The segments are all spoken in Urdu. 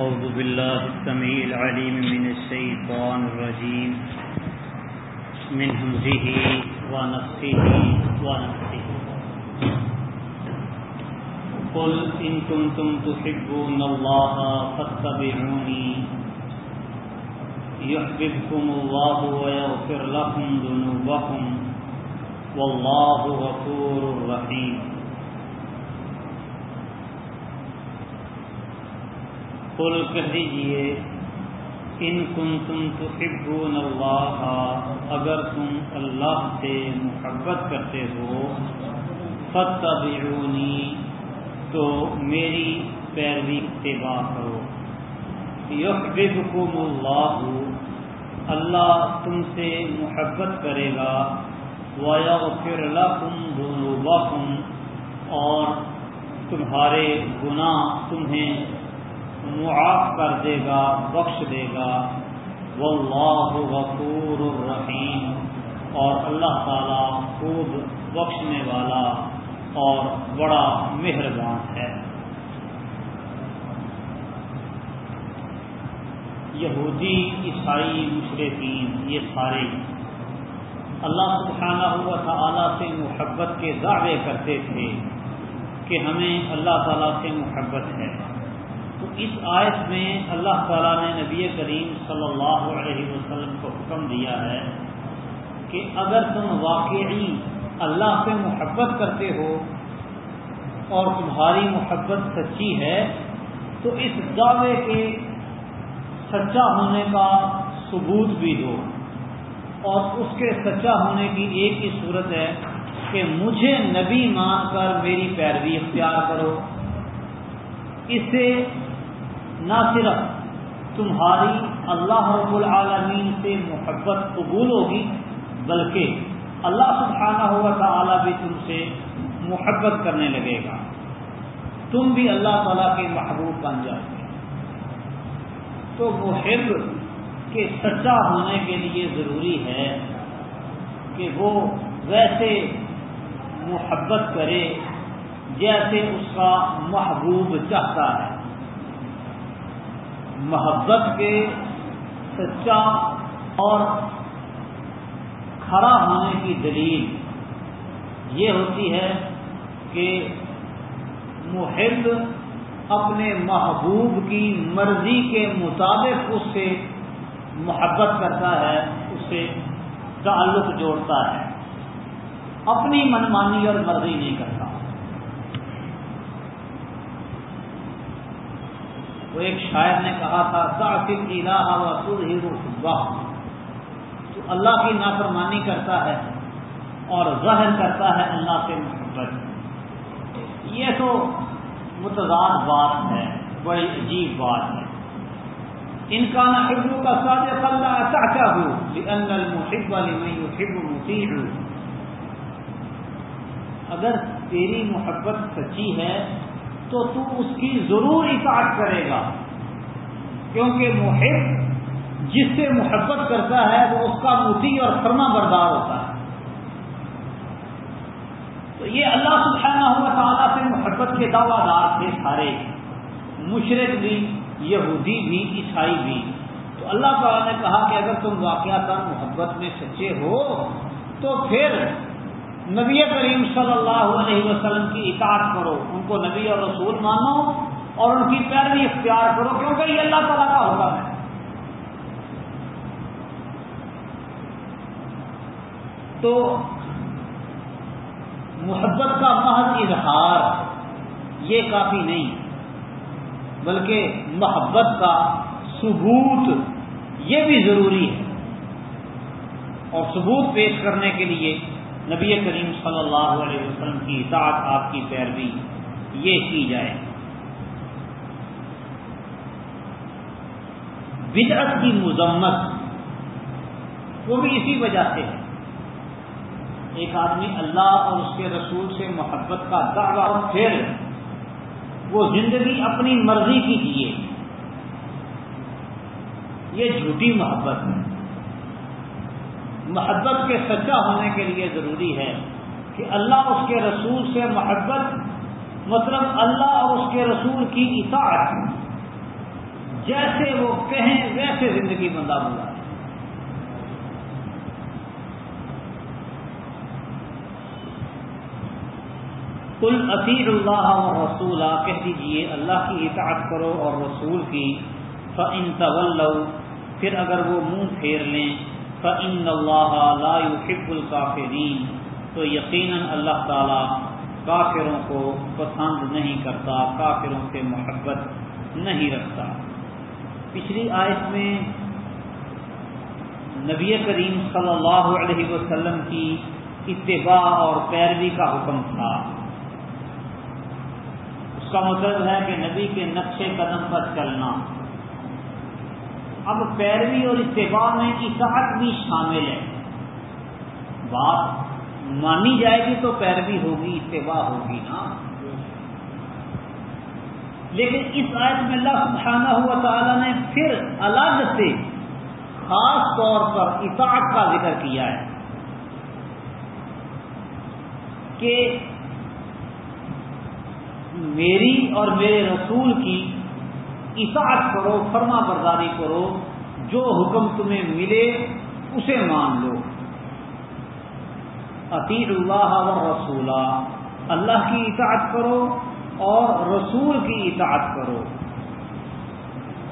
أعوذ بالله السميع العليم من الشيطان الرجيم. من همزه ونفسه ونفسه قل إن كنتم تحبون الله فاتبعوني. يحببكم الله ويغفر لكم ذنوبكم. والله غفور رحيم. قل کہہ دیجیے، ان کن تم تحبون اللہ، اگر تم اللہ سے محبت کرتے ہو فتبعونی تو میری پیروی اتباع کرو۔ یحببکم اللہ اللہ تم سے محبت کرے گا وَيَغْفِرْ لَكُمْ ذُنُوبَكُمْ اور تمہارے گناہ تمہیں معاف کر دے گا، بخش دے گا۔ واللہ غفور الرحیم۔ اور اللہ تعالی خوب بخشنے والا اور بڑا مہربان ہے۔ یہودی، عیسائی، مشرقین، یہ سارے اللہ سبحانہ ہوا تعالیٰ سے محبت کے دعوے کرتے تھے کہ ہمیں اللہ تعالیٰ سے محبت ہے۔ اس آیت میں اللہ تعالیٰ نے نبی کریم صلی اللہ علیہ وسلم کو حکم دیا ہے کہ اگر تم واقعی اللہ سے محبت کرتے ہو اور تمہاری محبت سچی ہے، تو اس دعوے کے سچا ہونے کا ثبوت بھی دو۔ اور اس کے سچا ہونے کی ایک ہی صورت ہے کہ مجھے نبی مان کر میری پیروی اختیار کرو۔ اس سے نہ صرف تمہاری اللہ رب العالمین سے محبت قبول ہوگی، بلکہ اللہ سبحانہ ہوا تعالی بھی تم سے محبت کرنے لگے گا۔ تم بھی اللہ تعالیٰ کے محبوب بن جاؤ گے۔ تو محب کے سچا ہونے کے لیے ضروری ہے کہ وہ ویسے محبت کرے جیسے اس کا محبوب چاہتا ہے۔ محبت کے سچا اور کھڑا ہونے کی دلیل یہ ہوتی ہے کہ محب اپنے محبوب کی مرضی کے مطابق اس سے محبت کرتا ہے، اس سے تعلق جوڑتا ہے۔ اپنی منمانی اور مرضی نہیں کرتا۔ وہ ایک شاعر نے کہا تھا تاخیر الہ و واہ تو اللہ کی نافرمانی کرتا ہے اور ظاہر کرتا ہے اللہ سے محبت۔ یہ تو متضاد بات ہے، بڑی عجیب بات ہے۔ ان کا نحبو کا صادق اللہ چاچا ہو ان المحب لمن يحب مطیع. اگر تیری محبت سچی ہے تو تو اس کی ضرور اطاعت کرے گا۔ کیونکہ محب جس سے محبت کرتا ہے، وہ اس کا متی اور فرما بردار ہوتا ہے۔ تو یہ اللہ سبحانہ ہوا تعالیٰ سے محبت کے دعوی دار تھے سارے۔ مشرق بھی، یہودی بھی، عیسائی بھی۔ تو اللہ تعالیٰ نے کہا کہ اگر تم واقعات محبت میں سچے ہو، تو پھر نبی کریم صلی اللہ علیہ وسلم کی اطاعت کرو، ان کو نبی اور رسول مانو اور ان کی پیروی اختیار کرو، کیونکہ یہ اللہ تعالیٰ کا حکم ہے۔ تو محبت کا محض اظہار یہ کافی نہیں، بلکہ محبت کا ثبوت یہ بھی ضروری ہے۔ اور ثبوت پیش کرنے کے لیے نبی کریم صلی اللہ علیہ وسلم کی اطاعت آپ کی پیروی یہ کی جائے۔ بدعت کی مذمت، وہ بھی اسی وجہ سے ہے۔ ایک آدمی اللہ اور اس کے رسول سے محبت کا دعویٰ اور پھر وہ زندگی اپنی مرضی کی جیے۔ یہ جھوٹی محبت ہے۔ محبت کے سچا ہونے کے لیے ضروری ہے کہ اللہ اس کے رسول سے محبت مطلب اللہ اور اس کے رسول کی اطاعت، جیسے وہ کہیں ویسے زندگی بندہ بولا کل عطیر اللہ اور رسول کہہ دیجیے اللہ کی اطاعت کرو اور رسول کی فن طول پھر اگر وہ منہ پھیر لیں۔ فن اللہ لا يحب الکافرین تو یقیناً اللہ تعالی کافروں کو پسند نہیں کرتا، کافروں سے محبت نہیں رکھتا۔ پچھلی آیت میں نبی کریم صلی اللہ علیہ وسلم کی اتباع اور پیروی کا حکم تھا۔ اس کا مطلب ہے کہ نبی کے نقشے قدم پر چلنا۔ اب پیروی اور اتباع میں اطاعت بھی شامل ہے۔ بات مانی جائے گی تو پیروی ہوگی اتباع ہوگی نا۔ لیکن اس آیت میں اللہ سبحانہ ہوا تعالیٰ نے پھر الگ سے خاص طور پر اطاعت کا ذکر کیا ہے کہ میری اور میرے رسول کی اطاعت کرو، فرما برداری کرو، جو حکم تمہیں ملے اسے مان لو۔ عطیر اللہ و رسولہ اللہ کی اطاعت کرو اور رسول کی اطاعت کرو۔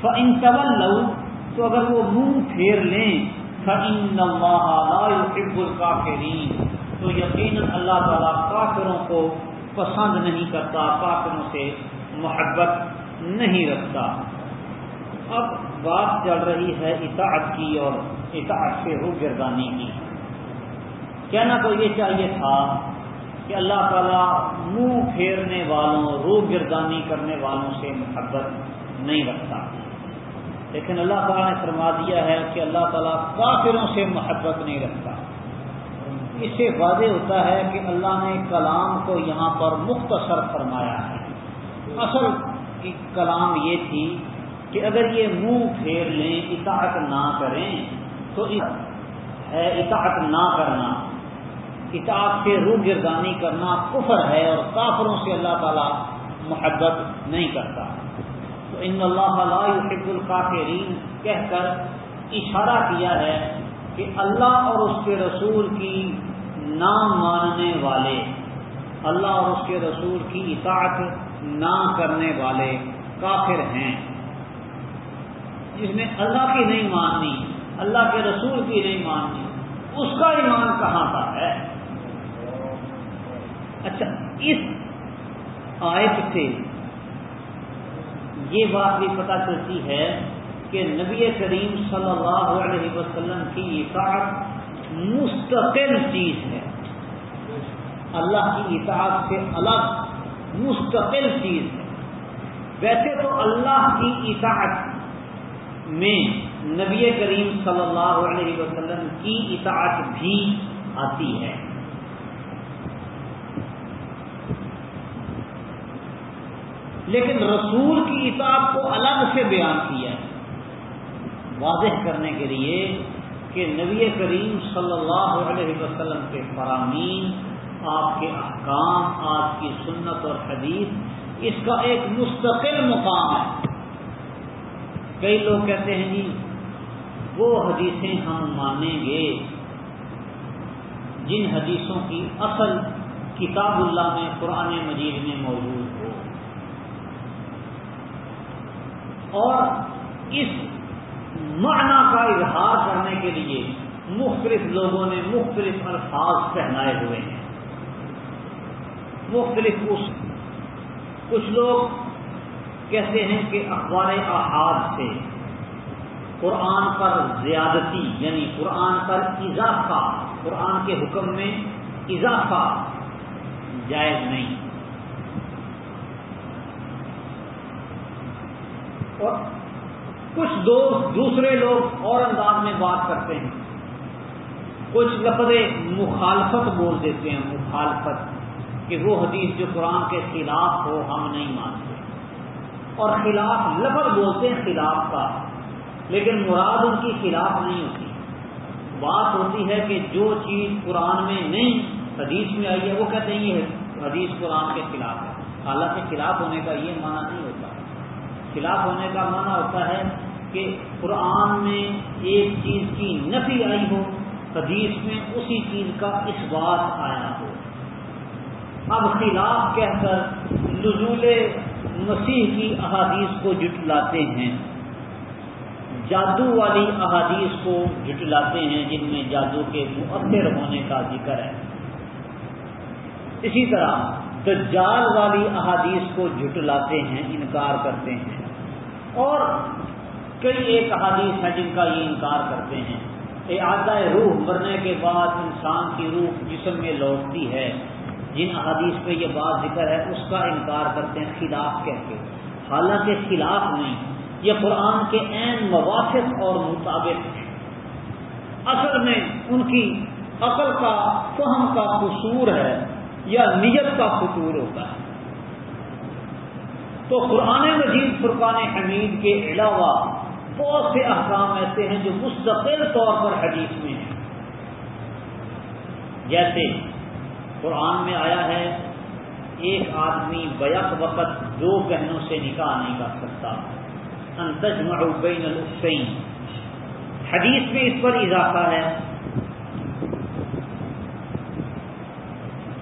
فن طول لو تو اگر وہ منہ پھیر لیں فن اللہ يحب الکافرین تو یقیناً اللہ تعالیٰ کافروں کو پسند نہیں کرتا، کافروں سے محبت نہیں رکھتا۔ اب بات چل رہی ہے اطاعت کی اور اطاعت سے رو گردانی کی۔ کہنا تو یہ چاہیے تھا کہ اللہ تعالیٰ منہ پھیرنے والوں رو گردانی کرنے والوں سے محبت نہیں رکھتا۔ لیکن اللہ تعالیٰ نے فرما دیا ہے کہ اللہ تعالیٰ کافروں سے محبت نہیں رکھتا۔ اس سے واضح ہوتا ہے کہ اللہ نے کلام کو یہاں پر مختصر فرمایا ہے۔ اصل کلام یہ تھی کہ اگر یہ منہ پھیر لیں، اطاعت نہ کریں، تو ہے اطاعت نہ کرنا، اطاعت سے روح گردانی کرنا کفر ہے اور کافروں سے اللہ تعالیٰ محبت نہیں کرتا۔ تو ان اللہ لا يحب القافرین کہہ کر اشارہ کیا ہے کہ اللہ اور اس کے رسول کی نہ ماننے والے، اللہ اور اس کے رسول کی اطاعت نہ کرنے والے کافر ہیں۔ جس نے اللہ کی نہیں ماننی، اللہ کے رسول کی نہیں ماننی، اس کا ایمان کہاں کا ہے؟ اچھا اس آیت سے یہ بات بھی پتہ چلتی ہے کہ نبی کریم صلی اللہ علیہ وسلم کی اطاعت مستقل چیز ہے۔ اللہ کی اطاعت سے الگ مستقل چیز ہے۔ ویسے تو اللہ کی اطاعت میں نبی کریم صلی اللہ علیہ وسلم کی اطاعت بھی آتی ہے۔ لیکن رسول کی اطاعت کو الگ سے بیان کیا ہے۔ واضح کرنے کے لیے کہ نبی کریم صلی اللہ علیہ وسلم کے فرامین آپ کے احکام، آپ کی سنت اور حدیث، اس کا ایک مستقل مقام ہے۔ کئی لوگ کہتے ہیں جی وہ حدیثیں ہم مانیں گے۔ جن حدیثوں کی اصل کتاب اللہ میں، قرآن مجید میں موجود ہو۔ اور اس معنی کا اظہار کرنے کے لیے مختلف لوگوں نے مختلف الفاظ پہنائے ہوئے ہیں۔ مختلف اس کچھ لوگ کہتے ہیں کہ اخبار احاد سے قرآن پر زیادتی یعنی قرآن پر اضافہ، قرآن کے حکم میں اضافہ جائز نہیں۔ اور کچھ دوست دوسرے لوگ اور انداز میں بات کرتے ہیں۔ کچھ لفظ مخالفت بول دیتے ہیں، مخالفت۔ کہ وہ حدیث جو قرآن کے خلاف ہو، ہم نہیں مانتے۔ اور خلاف لفظ بولتے ہیں خلاف کا، لیکن مراد ان کی خلاف نہیں ہوتی۔ بات ہوتی ہے کہ جو چیز قرآن میں نہیں، حدیث میں آئی ہے، وہ کہتے ہیں یہ حدیث قرآن کے خلاف ہے۔ حالانکہ خلاف ہونے کا یہ معنی نہیں ہوتا۔ خلاف ہونے کا معنی ہوتا ہے کہ قرآن میں ایک چیز کی نفی آئی ہو، حدیث میں اسی چیز کا اس بات آیا ہو۔ اب خلاف کہہ کر نزول مسیح کی احادیث کو جٹلاتے ہیں۔ جادو والی احادیث کو جٹلاتے ہیں جن میں جادو کے مؤثر ہونے کا ذکر ہے۔ اسی طرح دجال والی احادیث کو جٹلاتے ہیں، انکار کرتے ہیں۔ اور کئی ایک احادیث ہیں جن کا یہ انکار کرتے ہیں۔ اعادہ روح، مرنے کے بعد انسان کی روح جسم میں لوٹتی ہے۔ جن احادیث پہ یہ بات ذکر ہے، اس کا انکار کرتے ہیں، خلاف کہہ کے۔ حالانکہ خلاف نہیں، یہ قرآن کے عین موافق اور مطابق اصل میں ان کی عقل کا، فہم کا قصور ہے، یا نیت کا قصور ہوتا ہے۔ تو قرآن مجید، فرقان حمید کے علاوہ بہت سے احکام ایسے ہیں جو مستقل طور پر حدیث میں ہیں۔ جیسے قرآن میں آیا ہے، ایک آدمی بیک وقت دو بہنوں سے نکاح نہیں کر سکتا۔ انتجمع بین الفین حدیث میں اس پر اضافہ ہے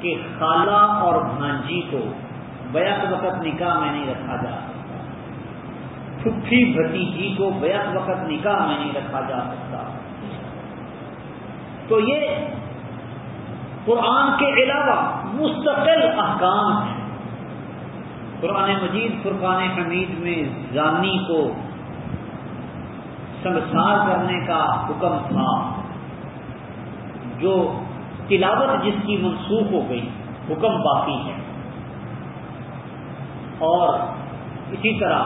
کہ خالہ اور بھانجی کو بیک وقت نکاح میں نہیں رکھا جا سکتا۔ پھپھی بھتیجی کو بیک وقت نکاح میں نہیں رکھا جا سکتا۔ تو یہ قرآن کے علاوہ مستقل احکام ہیں۔ قرآن مجید، فرقان حمید میں زانی کو سنسار کرنے کا حکم تھا۔ جو تلاوت جس کی منسوخ ہو گئی، حکم باقی ہے۔ اور اسی طرح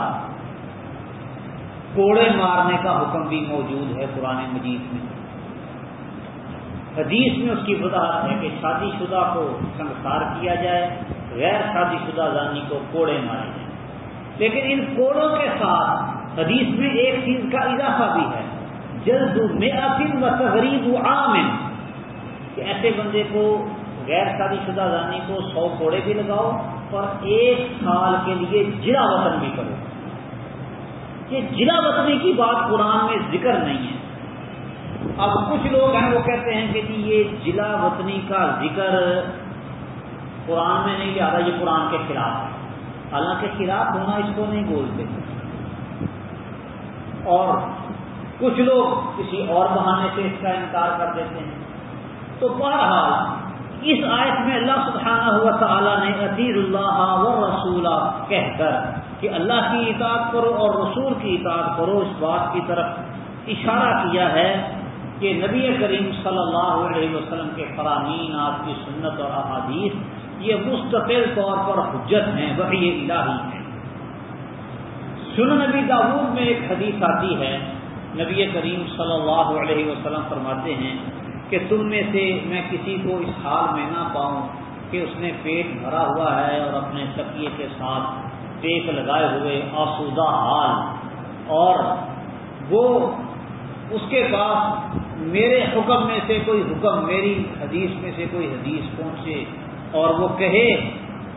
کوڑے مارنے کا حکم بھی موجود ہے قرآن مجید میں۔ حدیث میں اس کی وضاحت ہے کہ شادی شدہ کو سنسار کیا جائے، غیر شادی شدہ زانی کو کوڑے مارے جائیں۔ لیکن ان کوڑوں کے ساتھ حدیث میں ایک چیز کا اضافہ بھی ہے۔ جلد میں عقیم و تغریب و عام کہ ایسے بندے کو، غیر شادی شدہ زانی کو سو کوڑے بھی لگاؤ اور ایک سال کے لیے جلا وطن بھی کرو۔ یہ جلا وطنی کی بات قرآن میں ذکر نہیں ہے۔ اب کچھ لوگ ہیں، وہ کہتے ہیں کہ جی یہ ضلع وطنی کا ذکر قرآن میں نہیں لہٰذا یہ قرآن کے خلاف ہے۔ حالانکہ خلاف ہونا اس کو نہیں بولتے۔ اور کچھ لوگ کسی اور بہانے سے اس کا انکار کر دیتے ہیں۔ تو بہرحال، اس آیت میں اللہ سبحانہ ہوا تعالیٰ نے عطیر اللہ و رسولہ کہہ کر کہ اللہ کی اطاعت کرو اور رسول کی اطاعت کرو، اس بات کی طرف اشارہ کیا ہے۔ کہ نبی کریم صلی اللہ علیہ وسلم کے فرامین، آپ کی سنت اور احادیث، یہ مستقل طور پر حجت ہیں وہی الہی ہیں۔ سن نبی داود میں ایک حدیث آتی ہے، نبی کریم صلی اللہ علیہ وسلم فرماتے ہیں کہ تم میں سے میں کسی کو اس حال میں نہ پاؤں کہ اس نے پیٹ بھرا ہوا ہے اور اپنے تکیے کے ساتھ ٹیک لگائے ہوئے آسودہ حال، اور وہ اس کے پاس میرے حکم میں سے کوئی حکم، میری حدیث میں سے کوئی حدیث پہنچے اور وہ کہے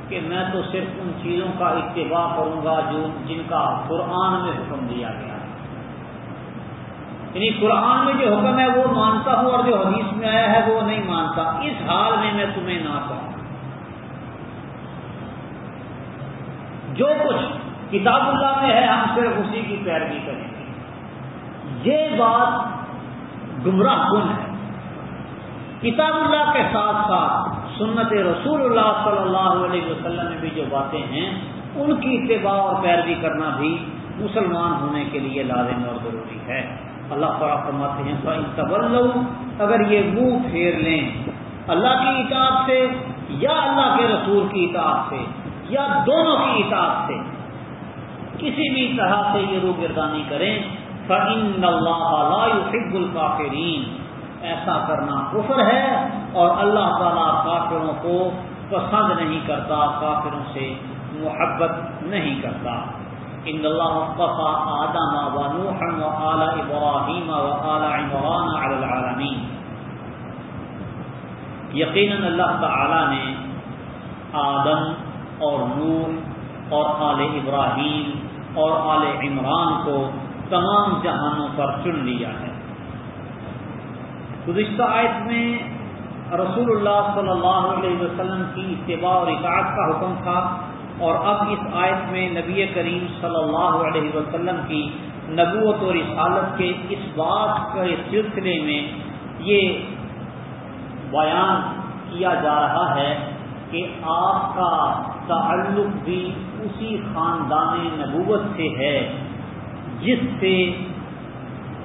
کہ میں تو صرف ان چیزوں کا اتباع کروں گا جو جن کا قرآن میں حکم دیا گیا ہے۔ یعنی قرآن میں جو حکم ہے وہ مانتا ہوں اور جو حدیث میں آیا ہے وہ نہیں مانتا۔ اس حال میں میں تمہیں نہ کہوں۔ جو کچھ کتاب اللہ میں ہے، ہم صرف اسی کی پیروی کریں گے۔ یہ بات گمراہ کن ہے؟ کتاب اللہ کے ساتھ ساتھ سنت رسول اللہ صلی اللہ علیہ وسلم میں بھی جو باتیں ہیں، ان کی اتباع اور پیروی کرنا بھی مسلمان ہونے کے لیے لازم اور ضروری ہے۔ اللہ تعالیٰ فرماتے ہیں تب اگر یہ منہ پھیر لیں، اللہ کی اطاعت سے یا اللہ کے رسول کی اطاعت سے یا دونوں کی اطاعت سے، کسی بھی طرح سے یہ رو گردانی کریں۔ فَإِنَّ اللَّهَ لَا يُحِبُّ الْكَافِرِينَ۔ ایسا کرنا کفر ہے اور اللہ تعالیٰ کافروں کو پسند نہیں کرتا، کافروں سے محبت نہیں کرتا۔ ان اللہ قفا آدم و نوح و آل ابراہیم و آل عمران علی العالمین یقیناً اللہ تعالی نے آدم اور نوح اور آل ابراہیم اور آل عمران کو تمام جہانوں پر چن لیا ہے۔ گزشتہ آیت میں رسول اللہ صلی اللہ علیہ وسلم کی اتباع اور اطاعت کا حکم تھا اور اب اس آیت میں نبی کریم صلی اللہ علیہ وسلم کی نبوت اور رسالت کے اس بات کے سلسلے میں یہ بیان کیا جا رہا ہے کہ آپ کا تعلق بھی اسی خاندان نبوت سے ہے۔ جس سے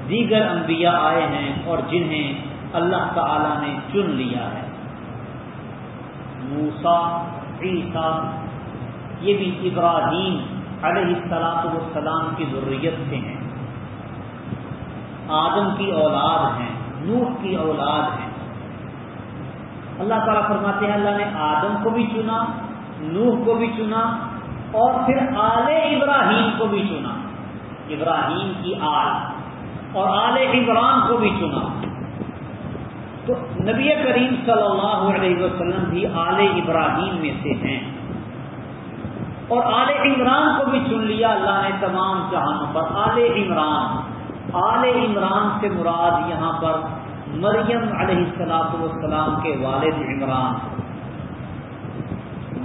دیگر انبیاء آئے ہیں اور جنہیں اللہ تعالی نے چن لیا ہے۔ موسا عیسیٰ، یہ بھی ابراہیم علیہ السلاط والسلام کی ضروریت سے ہیں۔ آدم کی اولاد ہیں، نوح کی اولاد ہیں۔ اللہ تعالیٰ فرماتے ہیں، اللہ نے آدم کو بھی چنا، نوح کو بھی چنا اور پھر آل ابراہیم کو بھی چنا۔ ابراہیم کی آل اور آل عمران کو بھی چنا۔ تو نبی کریم صلی اللہ علیہ وسلم بھی آل ابراہیم میں سے ہیں۔ اور آل عمران کو بھی چن لیا اللہ نے تمام جہانوں پر۔ آل عمران آل عمران سے مراد یہاں پر مریم علیہ السلاط والسلام کے والد عمران۔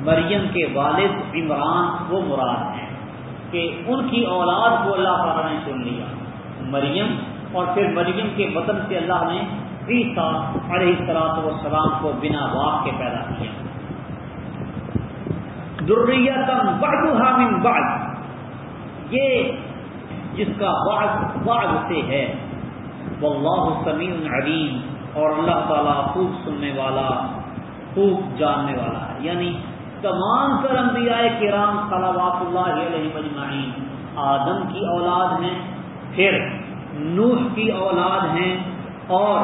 مریم کے والد عمران وہ مراد ہیں۔ کہ ان کی اولاد کو اللہ تعالیٰ نے چن لیا۔ مریم اور پھر مریم کے وطن سے اللہ نے عیسیٰ علیہ السلاط والسلام کو بنا واق کے پیدا کیا۔ درریتم بعدها من بعد۔ یہ جس کا بعد بعد سے ہے۔ واللہ سمیع علیم اور اللہ تعالیٰ خوب سننے والا، خوب جاننے والا ہے۔ یعنی تمام تر انبیاء کرام صلوات اللہ علیہ مجمعین آدم کی اولاد ہیں، پھر نوح کی اولاد ہیں، اور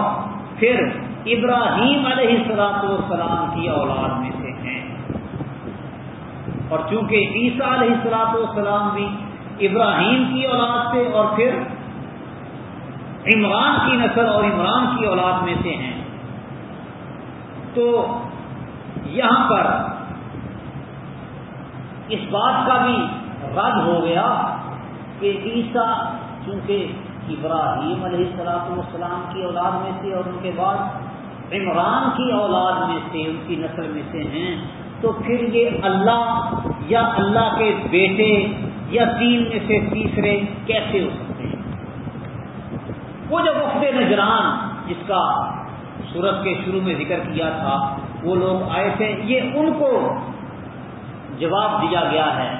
پھر ابراہیم علیہ السلاط والسلام کی اولاد میں سے ہیں۔ اور چونکہ عیسیٰ علیہ السلاط والسلام بھی ابراہیم کی اولاد سے اور پھر عمران کی نسل اور عمران کی اولاد میں سے ہیں۔ تو یہاں پر اس بات کا بھی رد ہو گیا کہ عیسیٰ چونکہ ابراہیم علیہ السلاط والسلام کی اولاد میں سے اور ان کے بعد عمران کی اولاد میں سے، ان کی نسل میں سے ہیں، تو پھر یہ اللہ یا اللہ کے بیٹے یا تین میں سے تیسرے کیسے ہو سکتے ہیں؟ وہ جو وقت نجران جس کا سورت کے شروع میں ذکر کیا تھا، وہ لوگ آئے تھے، یہ ان کو جواب دیا گیا ہے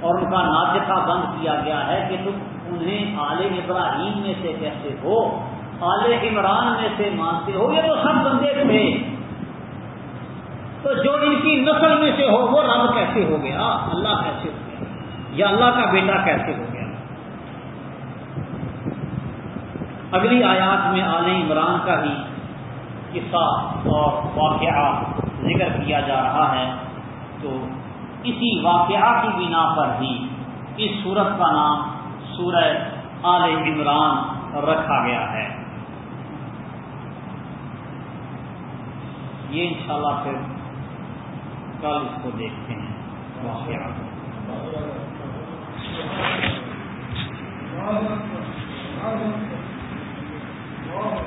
اور ان کا ناطقہ بند کیا گیا ہے کہ تم انہیں آل ابراہیم میں سے کیسے ہو، آل عمران میں سے مانتے ہو، یہ تو سب بندے تھے۔ تو جو ان کی نسل میں سے ہو، وہ رب کیسے ہو گیا؟ اللہ کیسے ہو گیا؟ یا اللہ کا بیٹا کیسے ہو گیا؟ اگلی آیات میں آل عمران کا ہی قصہ اور واقعہ ذکر کیا جا رہا ہے۔ تو اسی واقعہ کی بنا پر ہی اس سورت کا نام سورہ آل عمران رکھا گیا ہے یہ انشاءاللہ پھر کل اس کو دیکھتے ہیں واقعہ Thank.